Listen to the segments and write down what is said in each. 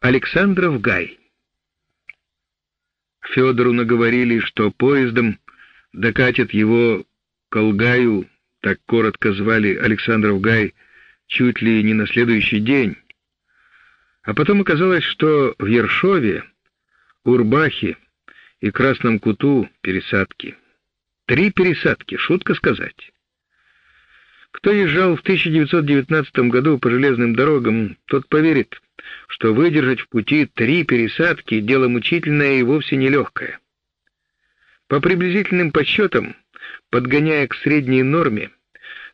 Александров Гай. Федору наговорили, что поездом докатят его к Алгаю, так коротко звали Александров Гай, чуть ли не на следующий день. А потом оказалось, что в Ершове, Урбахе и Красном Куту пересадки. Три пересадки, шутка сказать. Кто езжал в 1919 году по железным дорогам, тот поверит, что выдержать в пути три пересадки — дело мучительное и вовсе нелегкое. По приблизительным подсчетам, подгоняя к средней норме,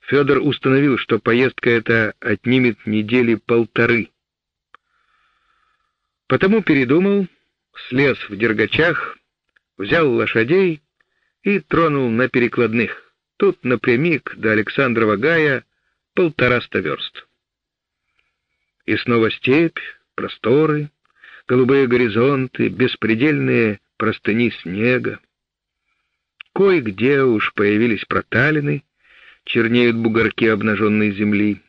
Федор установил, что поездка эта отнимет недели полторы. Потому передумал, слез в дергачах, взял лошадей и тронул на перекладных. Тут напрямик до Александрова Гая полтораста верст. И снова степь, просторы, голубые горизонты, беспредельные простыни снега. Кое-где уж появились проталины, чернеют бугорки обнаженной земли.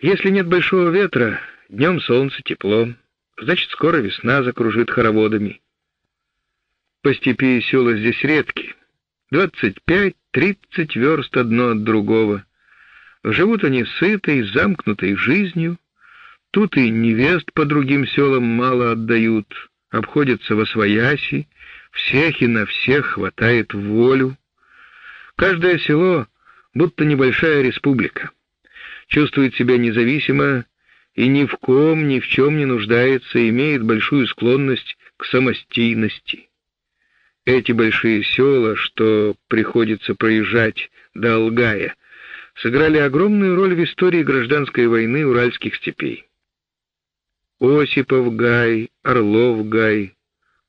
Если нет большого ветра, днем солнце тепло, значит, скоро весна закружит хороводами. По степи села здесь редкие, двадцать пять, тридцать верст одно от другого. Живут они сытой, замкнутой жизнью, тут и невест по другим селам мало отдают, обходятся во свояси, всех и на всех хватает волю. Каждое село будто небольшая республика. Чувствует себя независимо и ни в ком, ни в чем не нуждается, имеет большую склонность к самостийности. Эти большие села, что приходится проезжать до Алгая, сыграли огромную роль в истории гражданской войны уральских степей. Осипов Гай, Орлов Гай,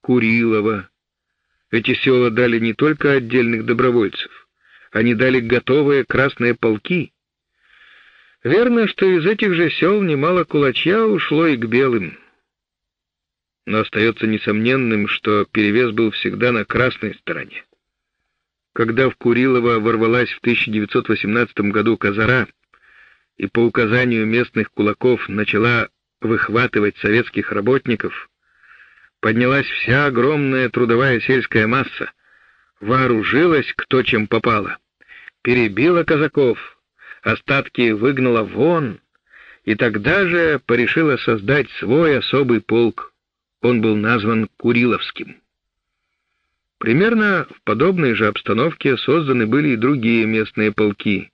Курилово. Эти села дали не только отдельных добровольцев, они дали готовые красные полки. Верно, что из этих же сел немало кулачья ушло и к белым но остается несомненным, что перевес был всегда на красной стороне. Когда в Курилово ворвалась в 1918 году Казара и по указанию местных кулаков начала выхватывать советских работников, поднялась вся огромная трудовая сельская масса, вооружилась кто чем попало, перебила казаков, остатки выгнала вон, и тогда же порешила создать свой особый полк он был назван Куриловским. Примерно в подобной же обстановке созданы были и другие местные полки: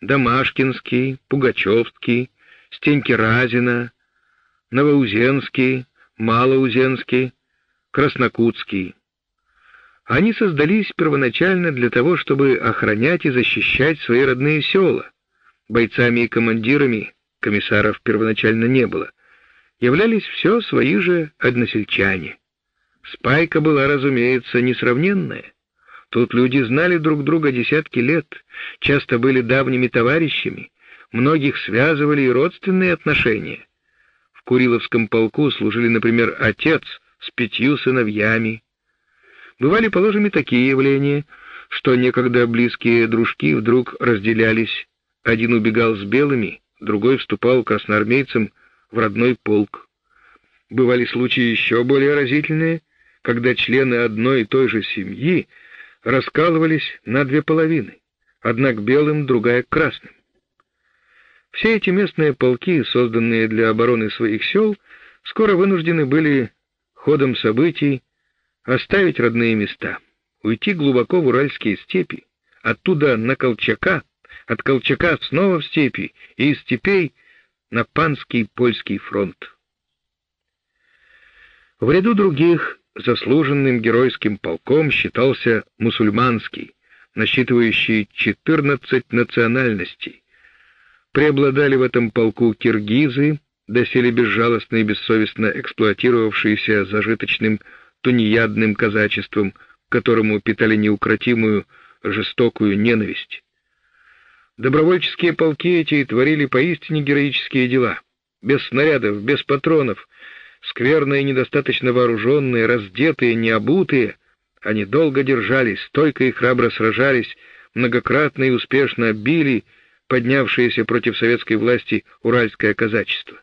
Домашкинский, Пугачевский, Стеньки-Разина, Новоузенский, Малоузенский, Краснокутский. Они создались первоначально для того, чтобы охранять и защищать свои родные села. Бойцами и командирами комиссаров первоначально не было являлись все свои же односельчане. Спайка была, разумеется, несравненная. Тут люди знали друг друга десятки лет, часто были давними товарищами, многих связывали и родственные отношения. В Куриловском полку служили, например, отец с пятью сыновьями. Бывали, положим, и такие явления, что некогда близкие дружки вдруг разделялись. Один убегал с белыми, другой вступал красноармейцам в родной полк. Бывали случаи еще более разительные, когда члены одной и той же семьи раскалывались на две половины, одна к белым, другая к красным. Все эти местные полки, созданные для обороны своих сел, скоро вынуждены были ходом событий оставить родные места, уйти глубоко в уральские степи, оттуда на Колчака, от Колчака снова в степи и из степей на панский польский фронт. В ряду других заслуженным геройским полком считался мусульманский, насчитывающий 14 национальностей. Преобладали в этом полку киргизы, доселе безжалостно и бессовестно эксплуатировавшиеся зажиточным тунеядным казачеством, к которому питали неукротимую жестокую ненависть. Добровольческие полки эти творили поистине героические дела. Без снарядов, без патронов, скверные недостаточно вооруженные, раздетые, необутые, они долго держались, стойко и храбро сражались, многократно и успешно били поднявшееся против советской власти уральское казачество.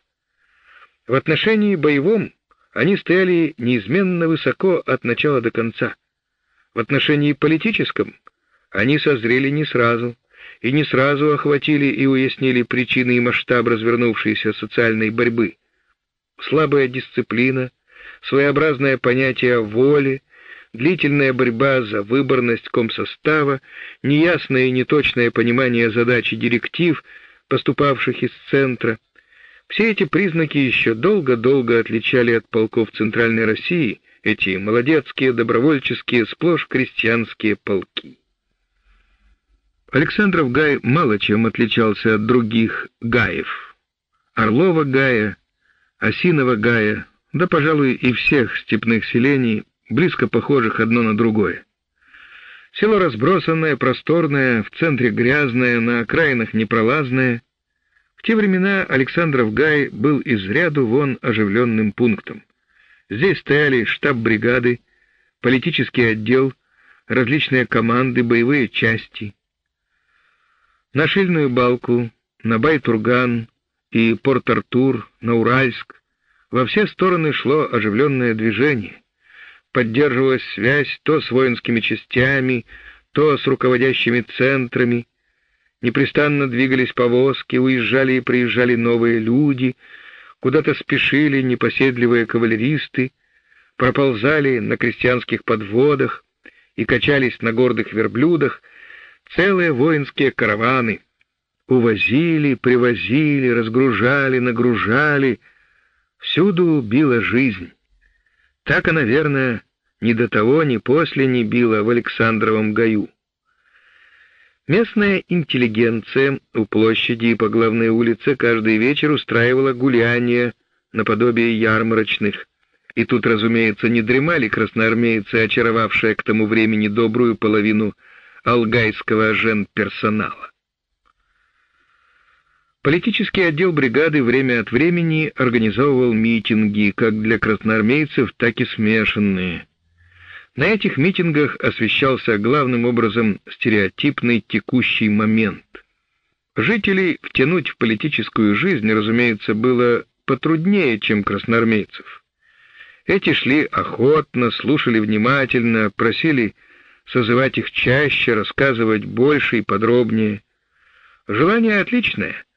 В отношении боевом они стояли неизменно высоко от начала до конца. В отношении политическом они созрели не сразу, и не сразу охватили и уяснили причины и масштаб развернувшейся социальной борьбы. Слабая дисциплина, своеобразное понятие воли, длительная борьба за выборность комсостава, неясное и неточное понимание задач и директив, поступавших из центра. Все эти признаки еще долго-долго отличали от полков Центральной России эти молодецкие, добровольческие, сплошь крестьянские полки. Александров Гай мало чем отличался от других Гаев. Орлова Гая, Осинова Гая, да, пожалуй, и всех степных селений, близко похожих одно на другое. Село разбросанное, просторное, в центре грязное, на окраинах непролазное. В те времена Александров Гай был из ряду вон оживленным пунктом. Здесь стояли штаб бригады, политический отдел, различные команды, боевые части. На Шильную балку, на Байтурган и Порт-Артур, на Уральск во все стороны шло оживленное движение. Поддерживалась связь то с воинскими частями, то с руководящими центрами. Непрестанно двигались повозки, уезжали и приезжали новые люди, куда-то спешили непоседливые кавалеристы, проползали на крестьянских подводах и качались на гордых верблюдах целые воинские караваны. Увозили, привозили, разгружали, нагружали — Всюду била жизнь. Так наверное, ни до того, ни после не била в Александровом гаю. Местная интеллигенция у площади и по главной улице каждый вечер устраивала гуляния наподобие ярмарочных. И тут, разумеется, не дремали красноармейцы, очаровавшие к тому времени добрую половину алгайского жен-персонала. Политический отдел бригады время от времени организовывал митинги, как для красноармейцев, так и смешанные. На этих митингах освещался главным образом стереотипный текущий момент. Жителей втянуть в политическую жизнь, разумеется, было потруднее, чем красноармейцев. Эти шли охотно, слушали внимательно, просили созывать их чаще, рассказывать больше и подробнее. Желание отличное —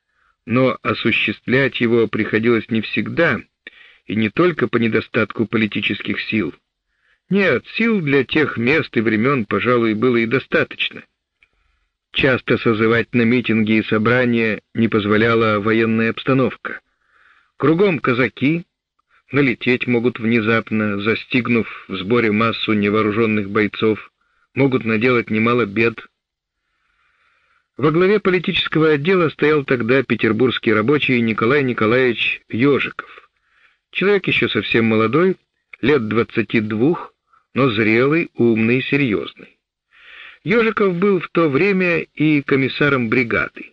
но осуществлять его приходилось не всегда, и не только по недостатку политических сил. Нет, сил для тех мест и времен, пожалуй, было и достаточно. Часто созывать на митинги и собрания не позволяла военная обстановка. Кругом казаки, налететь могут внезапно, застигнув в сборе массу невооруженных бойцов, могут наделать немало бед, во главе политического отдела стоял тогда петербургский рабочий Николай Николаевич Ёжиков. Человек еще совсем молодой, лет двадцати двух, но зрелый, умный и серьезный. Ёжиков был в то время и комиссаром бригады.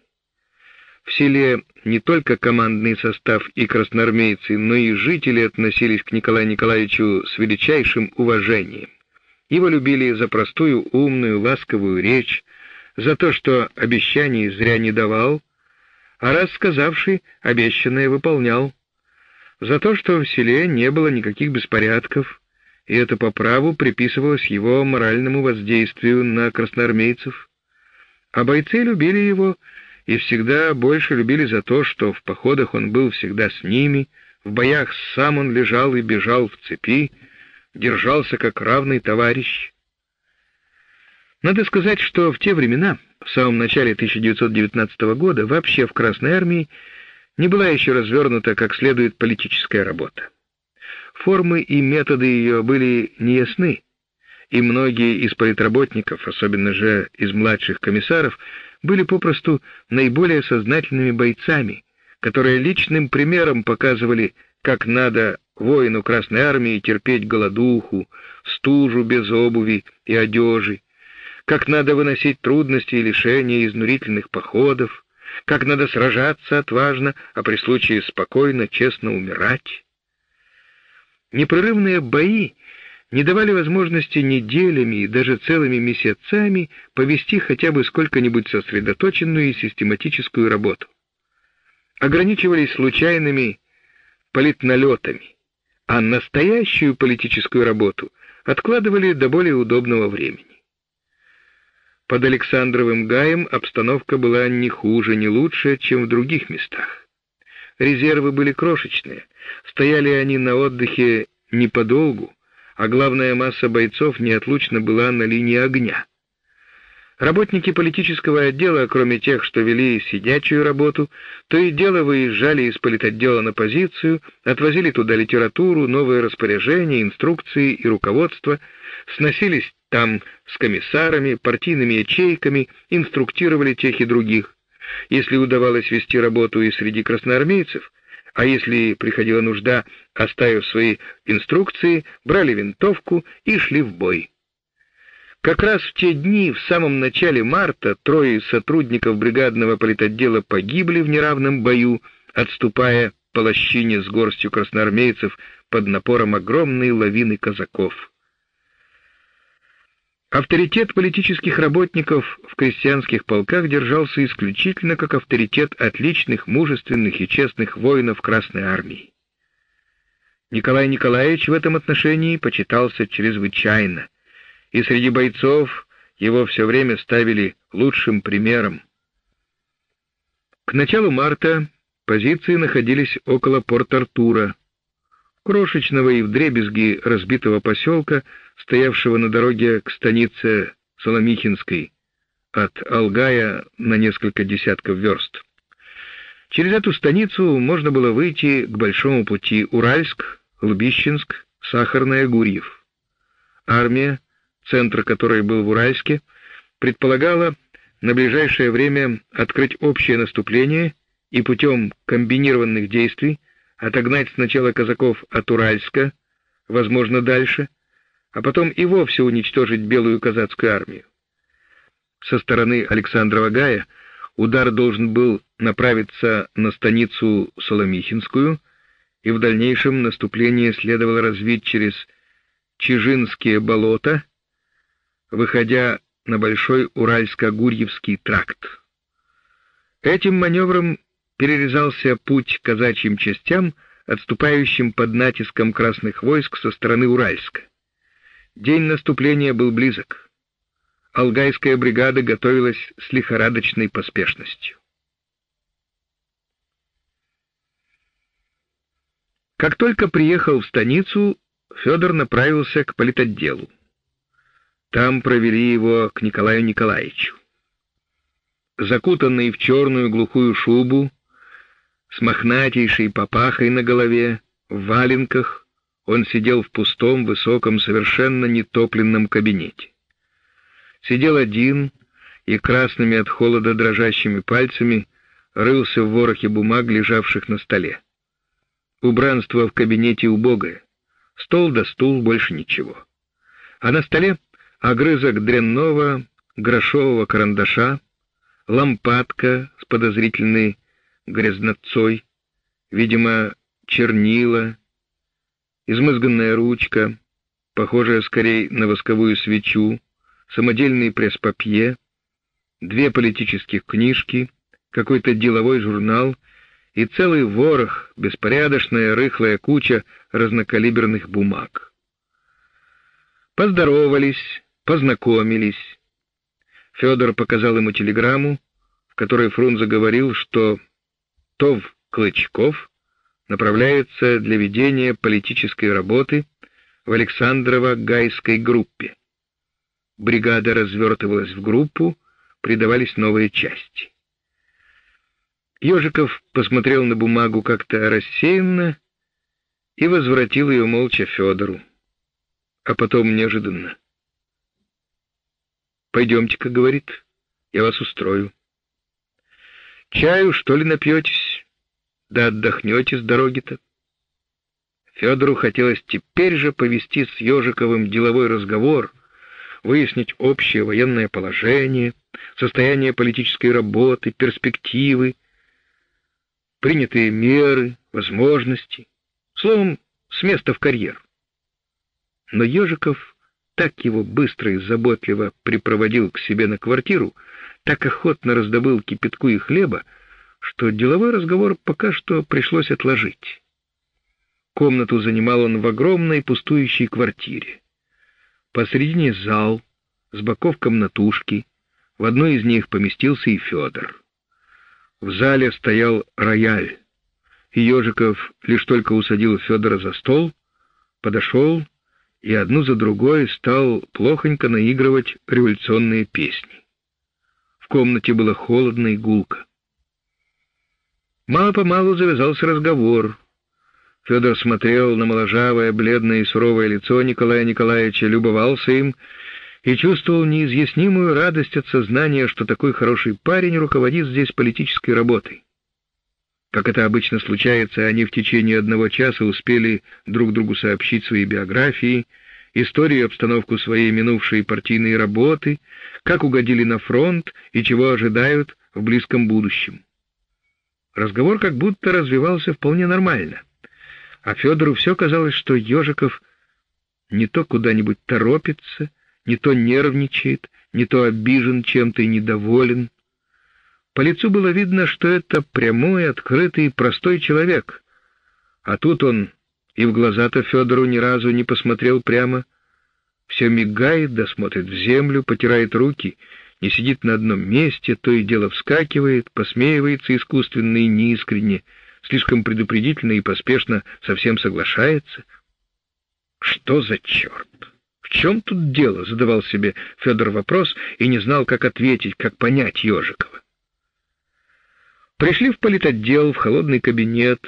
В селе не только командный состав и красноармейцы, но и жители относились к Николаю Николаевичу с величайшим уважением. Его любили за простую, умную, ласковую речь, за то, что обещаний зря не давал, а раз сказавший, обещанное выполнял, за то, что в селе не было никаких беспорядков, и это по праву приписывалось его моральному воздействию на красноармейцев. А бойцы любили его и всегда больше любили за то, что в походах он был всегда с ними, в боях сам он лежал и бежал в цепи, держался как равный товарищ. Надо сказать, что в те времена, в самом начале 1919 года, вообще в Красной армии не была еще развернута как следует политическая работа. Формы и методы ее были неясны, и многие из политработников, особенно же из младших комиссаров, были попросту наиболее сознательными бойцами, которые личным примером показывали, как надо воину Красной армии терпеть голодуху, стужу без обуви и одежи, как надо выносить трудности и лишения изнурительных походов, как надо сражаться отважно, а при случае спокойно, честно умирать. Непрерывные бои не давали возможности неделями и даже целыми месяцами повести хотя бы сколько-нибудь сосредоточенную и систематическую работу. Ограничивались случайными политналетами, а настоящую политическую работу откладывали до более удобного времени. Под Александровым гаем обстановка была не хуже, не лучше, чем в других местах. Резервы были крошечные, стояли они на отдыхе не подолгу, а главная масса бойцов неотлучно была на линии огня. Работники политического отдела, кроме тех, что вели сидячую работу, то и дело выезжали из политотдела на позицию, отвозили туда литературу, новые распоряжения, инструкции и руководство, сносились там с комиссарами, партийными ячейками, инструктировали тех и других. Если удавалось вести работу и среди красноармейцев, а если приходила нужда, оставив свои инструкции, брали винтовку и шли в бой. Как раз в те дни, в самом начале марта, трое сотрудников бригадного политотдела погибли в неравном бою, отступая по лощине с горстью красноармейцев под напором огромной лавины казаков. Авторитет политических работников в крестьянских полках держался исключительно как авторитет отличных, мужественных и честных воинов Красной армии. Николай Николаевич в этом отношении почитался чрезвычайно – и среди бойцов его все время ставили лучшим примером. К началу марта позиции находились около Порт-Артура, крошечного и вдребезги разбитого поселка, стоявшего на дороге к станице Соломихинской, от Алгая на несколько десятков верст. Через эту станицу можно было выйти к большому пути Уральск, Лбищенск, Сахарная, Гурьев. Армия центр которой был в Уральске, предполагала на ближайшее время открыть общее наступление и путем комбинированных действий отогнать сначала казаков от Уральска, возможно, дальше, а потом и вовсе уничтожить белую казацкую армию. Со стороны Александрова Гая удар должен был направиться на станицу Соломихинскую, и в дальнейшем наступление следовало развить через Чижинские болота выходя на Большой Уральско-Гурьевский тракт. Этим маневром перерезался путь казачьим частям, отступающим под натиском красных войск со стороны Уральска. День наступления был близок. Алгайская бригада готовилась с лихорадочной поспешностью. Как только приехал в станицу, Федор направился к политотделу. Там провели его к Николаю Николаевичу. Закутанный в черную глухую шубу, с мохнатейшей папахой на голове, в валенках, он сидел в пустом, высоком, совершенно нетопленном кабинете. Сидел один и красными от холода дрожащими пальцами рылся в ворохе бумаг, лежавших на столе. Убранство в кабинете убогое. Стол да стул, больше ничего. А на столе огрызок дрянного грошового карандаша, лампадка с подозрительной грязнотцой, видимо, чернила, измызганная ручка, похожая скорее на восковую свечу, самодельный пресс-папье, две политических книжки, какой-то деловой журнал и целый ворох, беспорядочная рыхлая куча разнокалиберных бумаг. Поздоровались, Познакомились. Федор показал ему телеграмму, в которой Фрунзе говорил, что Тов Клычков направляется для ведения политической работы в Александрово-Гайской группе. Бригада развертывалась в группу, придавались новые части. Ежиков посмотрел на бумагу как-то рассеянно и возвратил ее молча Федору. А потом неожиданно. Пойдемте-ка, говорит, я вас устрою. Чаю, что ли, напьетесь? Да отдохнете с дороги-то. Федору хотелось теперь же повести с Ежиковым деловой разговор, выяснить общее военное положение, состояние политической работы, перспективы, принятые меры, возможности, словом, с места в карьер. Но Ежиков так его быстро и заботливо припроводил к себе на квартиру, так охотно раздобыл кипятку и хлеба, что деловой разговор пока что пришлось отложить. Комнату занимал он в огромной пустующей квартире. Посредине зал, с боков комнатушки, в одной из них поместился и Федор. В зале стоял рояль, и Ежиков лишь только усадил Федора за стол, подошел и одну за другой стал плохонько наигрывать революционные песни. В комнате было холодно и гулко. Мало-помалу завязался разговор. Федор смотрел на моложавое, бледное и суровое лицо Николая Николаевича, любовался им и чувствовал неизъяснимую радость от сознания, что такой хороший парень руководит здесь политической работой. Как это обычно случается, они в течение одного часа успели друг другу сообщить свои биографии, историю и обстановку своей минувшей партийной работы, как угодили на фронт и чего ожидают в близком будущем. Разговор как будто развивался вполне нормально, а Федору все казалось, что Ежиков не то куда-нибудь торопится, не то нервничает, не то обижен чем-то и недоволен. По лицу было видно, что это прямой, открытый, простой человек. А тут он и в глаза-то Федору ни разу не посмотрел прямо. Все мигает, да смотрит в землю, потирает руки, не сидит на одном месте, то и дело вскакивает, посмеивается искусственно и неискренне, слишком предупредительно и поспешно совсем соглашается. Что за черт? В чем тут дело? Задавал себе Федор вопрос и не знал, как ответить, как понять Ежикова. Пришли в политотдел, в холодный кабинет,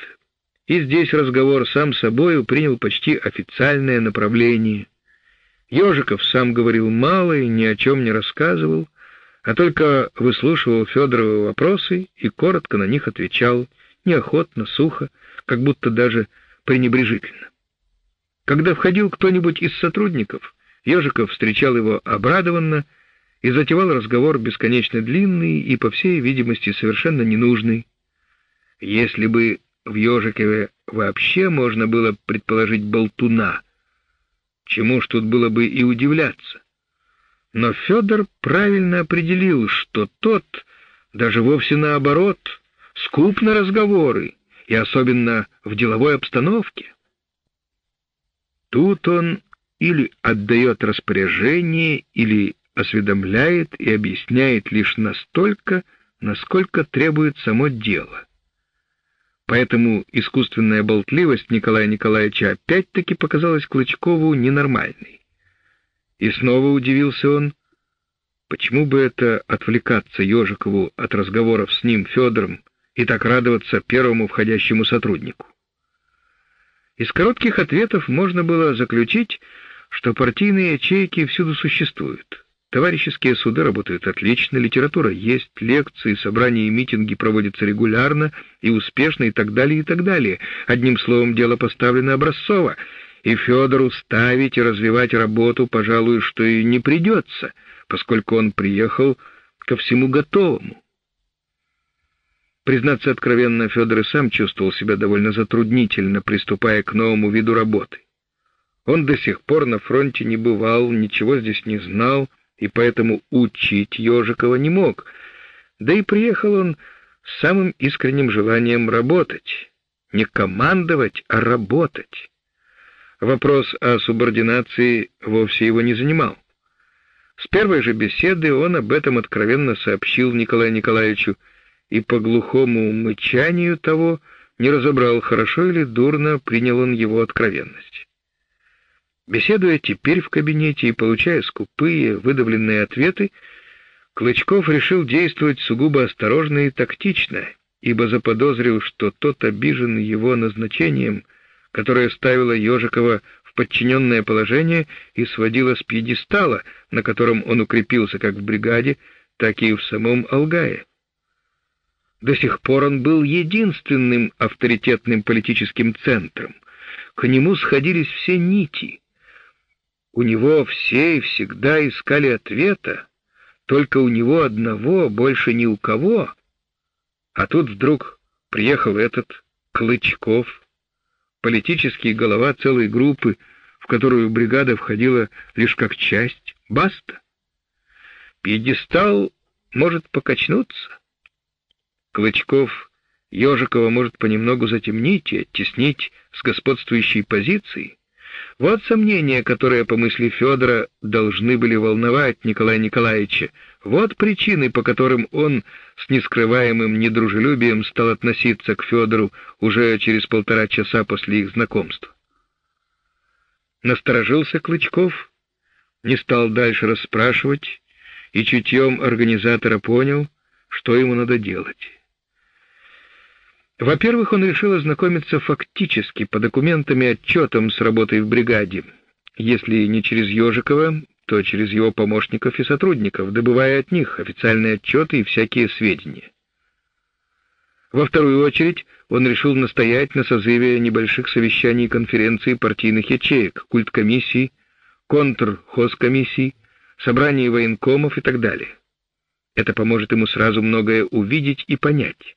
и здесь разговор сам собою принял почти официальное направление. Ежиков сам говорил мало и ни о чем не рассказывал, а только выслушивал Федоровы вопросы и коротко на них отвечал, неохотно, сухо, как будто даже пренебрежительно. Когда входил кто-нибудь из сотрудников, Ежиков встречал его обрадованно и затевал разговор бесконечно длинный и, по всей видимости, совершенно ненужный. Если бы в Ежикове вообще можно было предположить болтуна, чему ж тут было бы и удивляться. Но Федор правильно определил, что тот, даже вовсе наоборот, скуп на разговоры, и особенно в деловой обстановке. Тут он или отдает распоряжение, или осведомляет и объясняет лишь настолько, насколько требует само дело. Поэтому искусственная болтливость Николая Николаевича опять-таки показалась Клычкову ненормальной. И снова удивился он, почему бы это отвлекаться Ежикову от разговоров с ним Федором и так радоваться первому входящему сотруднику. Из коротких ответов можно было заключить, что партийные ячейки всюду существуют. Товарищеские суды работают отлично, литература есть, лекции, собрания и митинги проводятся регулярно и успешно и так далее, и так далее. Одним словом, дело поставлено образцово, и Федору ставить и развивать работу, пожалуй, что и не придется, поскольку он приехал ко всему готовому. Признаться откровенно, Федор и сам чувствовал себя довольно затруднительно, приступая к новому виду работы. Он до сих пор на фронте не бывал, ничего здесь не знал, и поэтому учить Ежикова не мог. Да и приехал он с самым искренним желанием работать, не командовать, а работать. Вопрос о субординации вовсе его не занимал. С первой же беседы он об этом откровенно сообщил Николаю Николаевичу, и по глухому мычанию того не разобрал, хорошо или дурно принял он его откровенность. Беседуя теперь в кабинете и получая скупые, выдавленные ответы, Клычков решил действовать сугубо осторожно и тактично, ибо заподозрил, что тот обижен его назначением, которое ставило Ежикова в подчиненное положение и сводило с пьедестала, на котором он укрепился как в бригаде, так и в самом Алгае. До сих пор он был единственным авторитетным политическим центром. К нему сходились все нити. У него все и всегда искали ответа, только у него одного, больше ни у кого. А тут вдруг приехал этот Клычков, политический голова целой группы, в которую бригада входила лишь как часть, баста. Пьедестал может покачнуться. Клычков Ежикова может понемногу затемнить и оттеснить с господствующей позиции. Вот сомнения, которые, по мысли Федора, должны были волновать Николая Николаевича. Вот причины, по которым он с нескрываемым недружелюбием стал относиться к Федору уже через полтора часа после их знакомства. Насторожился Клычков, не стал дальше расспрашивать и чутьем организатора понял, что ему надо делать. Во-первых, он решил ознакомиться фактически по документам и отчетам с работой в бригаде, если не через Ежикова, то через его помощников и сотрудников, добывая от них официальные отчеты и всякие сведения. Во вторую очередь, он решил настоять на созыве небольших совещаний и конференций партийных ячеек, культкомиссий, контрхозкомиссий, собраний военкомов и так далее. Это поможет ему сразу многое увидеть и понять.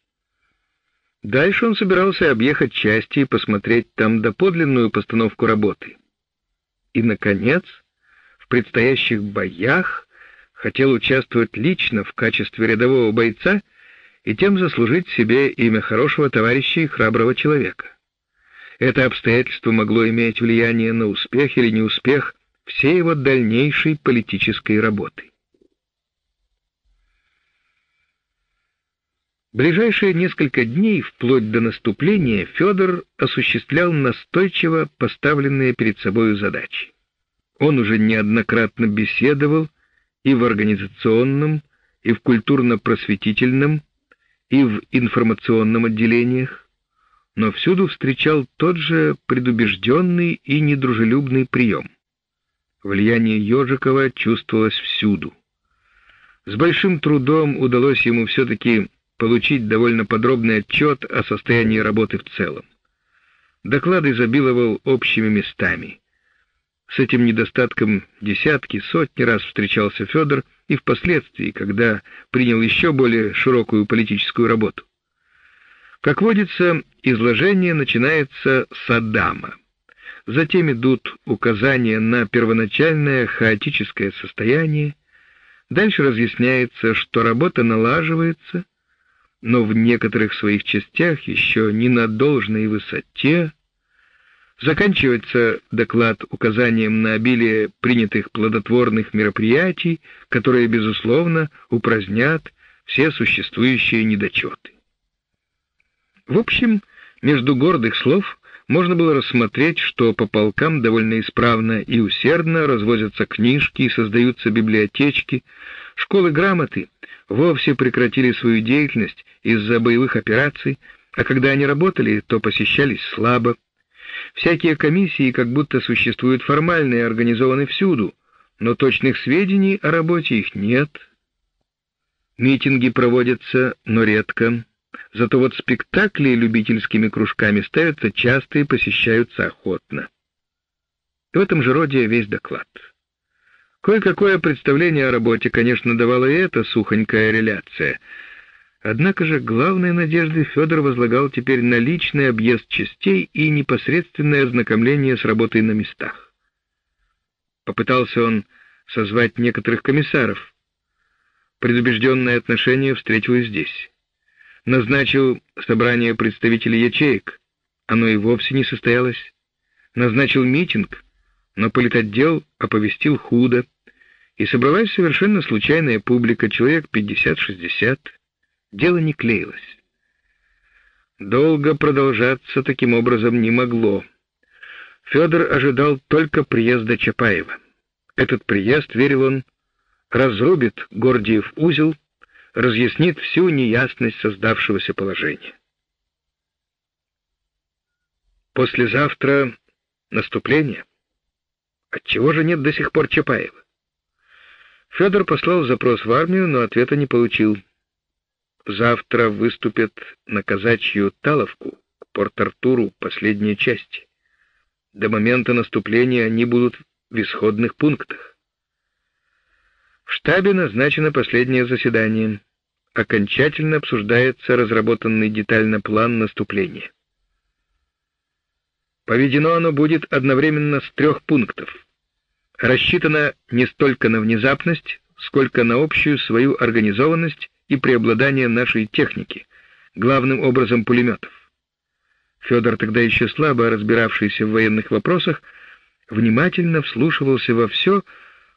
Дальше он собирался объехать части и посмотреть там доподлинную постановку работы. И, наконец, в предстоящих боях хотел участвовать лично в качестве рядового бойца и тем заслужить себе имя хорошего товарища и храброго человека. Это обстоятельство могло иметь влияние на успех или неуспех всей его дальнейшей политической работы. Ближайшие несколько дней, вплоть до наступления, Федор осуществлял настойчиво поставленные перед собою задачи. Он уже неоднократно беседовал и в организационном, и в культурно-просветительном, и в информационном отделениях, но всюду встречал тот же предубежденный и недружелюбный прием. Влияние Ежикова чувствовалось всюду. С большим трудом удалось ему все-таки получить довольно подробный отчет о состоянии работы в целом. Доклад изобиловал общими местами. С этим недостатком десятки, сотни раз встречался Федор и впоследствии, когда принял еще более широкую политическую работу. Как водится, изложение начинается с Адама. Затем идут указания на первоначальное хаотическое состояние. Дальше разъясняется, что работа налаживается, но в некоторых своих частях еще не на должной высоте. Заканчивается доклад указанием на обилие принятых плодотворных мероприятий, которые, безусловно, упразднят все существующие недочеты. В общем, между гордых слов можно было рассмотреть, что по полкам довольно исправно и усердно развозятся книжки и создаются библиотечки, школы грамоты вовсе прекратили свою деятельность из-за боевых операций, а когда они работали, то посещались слабо. Всякие комиссии как будто существуют формально и организованы всюду, но точных сведений о работе их нет. Митинги проводятся, но редко. Зато вот спектакли любительскими кружками ставятся часто и посещаются охотно. В этом же роде весь доклад. Кое-какое представление о работе, конечно, давала и эта сухонькая реляция — Однако же главные надежды Федор возлагал теперь на личный объезд частей и непосредственное ознакомление с работой на местах. Попытался он созвать некоторых комиссаров. Предубежденное отношение встретил и здесь. Назначил собрание представителей ячеек. Оно и вовсе не состоялось. Назначил митинг, но политотдел оповестил худо, и собралась совершенно случайная публика, человек пятьдесят-шестьдесят. Дело не клеилось. Долго продолжаться таким образом не могло. Федор ожидал только приезда Чапаева. Этот приезд, верил он, разрубит Гордиев узел, разъяснит всю неясность создавшегося положения. Послезавтра наступление. Отчего же нет до сих пор Чапаева? Федор послал запрос в армию, но ответа не получил завтра выступят на казачью Таловку, к Порт-Артуру, последние части. До момента наступления они будут в исходных пунктах. В штабе назначено последнее заседание. Окончательно обсуждается разработанный детально план наступления. Поведено оно будет одновременно с трех пунктов. Рассчитано не столько на внезапность, сколько на общую свою организованность и преобладание нашей техники, главным образом пулеметов. Федор, тогда еще слабо разбиравшийся в военных вопросах, внимательно вслушивался во все,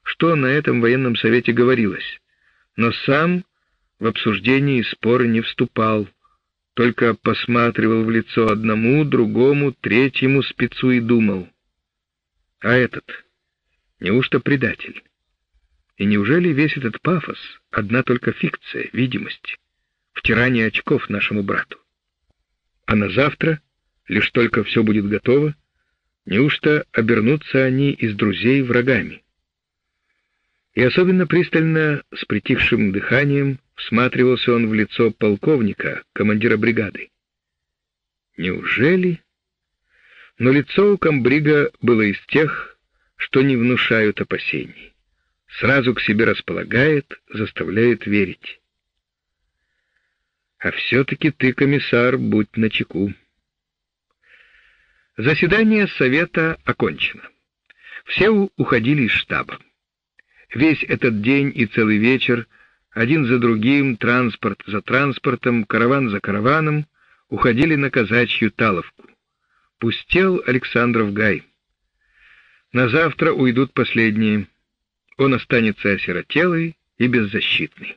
что на этом военном совете говорилось, но сам в обсуждении и споры не вступал, только посматривал в лицо одному, другому, третьему спецу и думал. А этот, неужто предатель? И неужели весь этот пафос — одна только фикция, видимость, втирание очков нашему брату? А на завтра, лишь только все будет готово, неужто обернутся они из друзей врагами? И особенно пристально, с притихшим дыханием, всматривался он в лицо полковника, командира бригады. Неужели? Но лицо у комбрига было из тех, что не внушают опасений. Сразу к себе располагает, заставляет верить. А все-таки ты, комиссар, будь начеку. Заседание совета окончено. Все уходили из штаба. Весь этот день и целый вечер, один за другим, транспорт за транспортом, караван за караваном, уходили на казачью Таловку. Пустел Александров гай. На завтра уйдут последние. Он останется осиротелый и беззащитный.